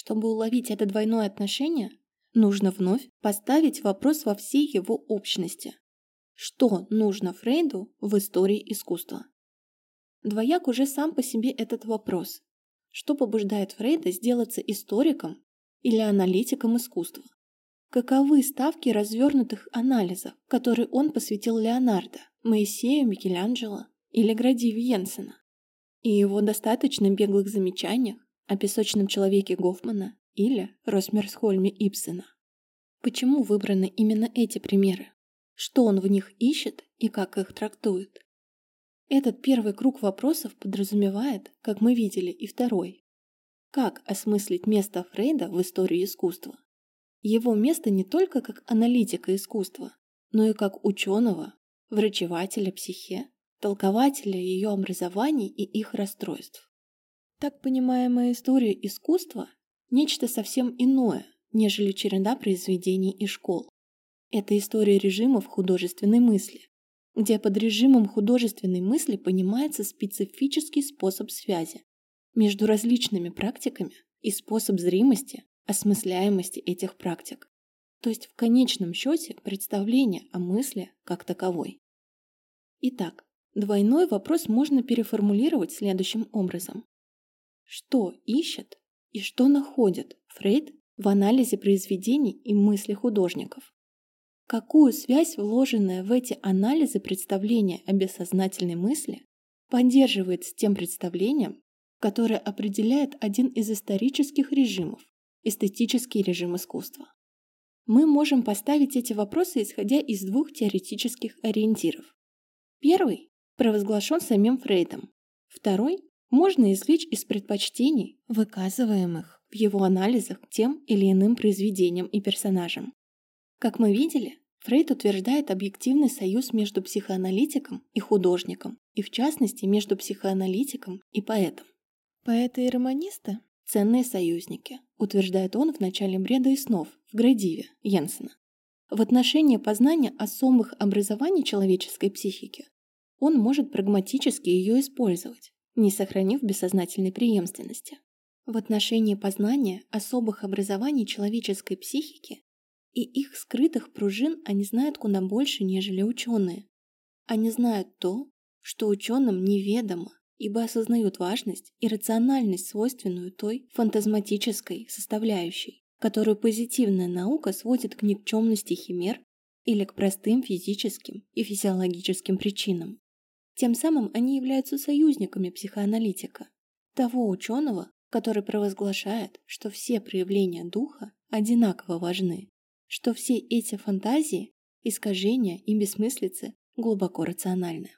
Чтобы уловить это двойное отношение, нужно вновь поставить вопрос во всей его общности. Что нужно Фрейду в истории искусства? Двояк уже сам по себе этот вопрос. Что побуждает Фрейда сделаться историком или аналитиком искусства? Каковы ставки развернутых анализов, которые он посвятил Леонардо, Моисею Микеланджело или Градиве Йенсена? И его достаточно беглых замечаниях о песочном человеке Гофмана или Росмерсхольме Ипсена. Почему выбраны именно эти примеры? Что он в них ищет и как их трактует? Этот первый круг вопросов подразумевает, как мы видели, и второй. Как осмыслить место Фрейда в истории искусства? Его место не только как аналитика искусства, но и как ученого, врачевателя психе, толкователя ее образований и их расстройств. Так понимаемая история искусства – нечто совсем иное, нежели череда произведений и школ. Это история режимов художественной мысли, где под режимом художественной мысли понимается специфический способ связи между различными практиками и способ зримости, осмысляемости этих практик, то есть в конечном счете представление о мысли как таковой. Итак, двойной вопрос можно переформулировать следующим образом. Что ищет и что находит Фрейд в анализе произведений и мысли художников? Какую связь, вложенная в эти анализы представления о бессознательной мысли, поддерживает с тем представлением, которое определяет один из исторических режимов – эстетический режим искусства? Мы можем поставить эти вопросы, исходя из двух теоретических ориентиров. Первый провозглашен самим Фрейдом, второй можно извлечь из предпочтений, выказываемых в его анализах тем или иным произведениям и персонажам. Как мы видели, Фрейд утверждает объективный союз между психоаналитиком и художником, и в частности между психоаналитиком и поэтом. Поэты и романисты – ценные союзники, утверждает он в начале бреда и снов в Градиве Йенсена. В отношении познания особых образований человеческой психики он может прагматически ее использовать, не сохранив бессознательной преемственности. В отношении познания особых образований человеческой психики и их скрытых пружин они знают куда больше, нежели ученые. Они знают то, что ученым неведомо, ибо осознают важность и рациональность, свойственную той фантазматической составляющей, которую позитивная наука сводит к никчемности химер или к простым физическим и физиологическим причинам. Тем самым они являются союзниками психоаналитика, того ученого, который провозглашает, что все проявления духа одинаково важны, что все эти фантазии, искажения и бессмыслицы глубоко рациональны.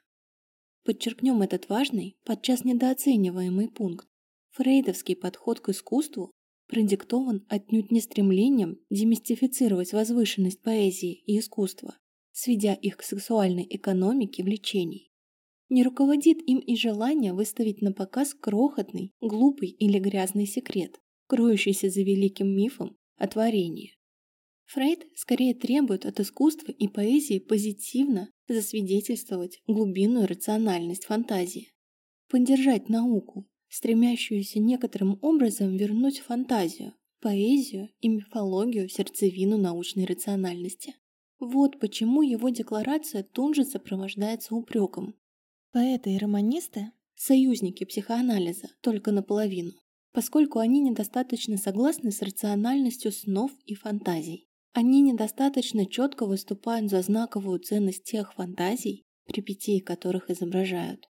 Подчеркнем этот важный, подчас недооцениваемый пункт. Фрейдовский подход к искусству продиктован отнюдь не стремлением демистифицировать возвышенность поэзии и искусства, сведя их к сексуальной экономике влечений. Не руководит им и желание выставить на показ крохотный, глупый или грязный секрет, кроющийся за великим мифом о творении. Фрейд скорее требует от искусства и поэзии позитивно засвидетельствовать глубинную рациональность фантазии, поддержать науку, стремящуюся некоторым образом вернуть фантазию, поэзию и мифологию сердцевину научной рациональности. Вот почему его декларация тут же сопровождается упреком. Поэты и романисты – союзники психоанализа только наполовину, поскольку они недостаточно согласны с рациональностью снов и фантазий. Они недостаточно четко выступают за знаковую ценность тех фантазий, перипетии которых изображают.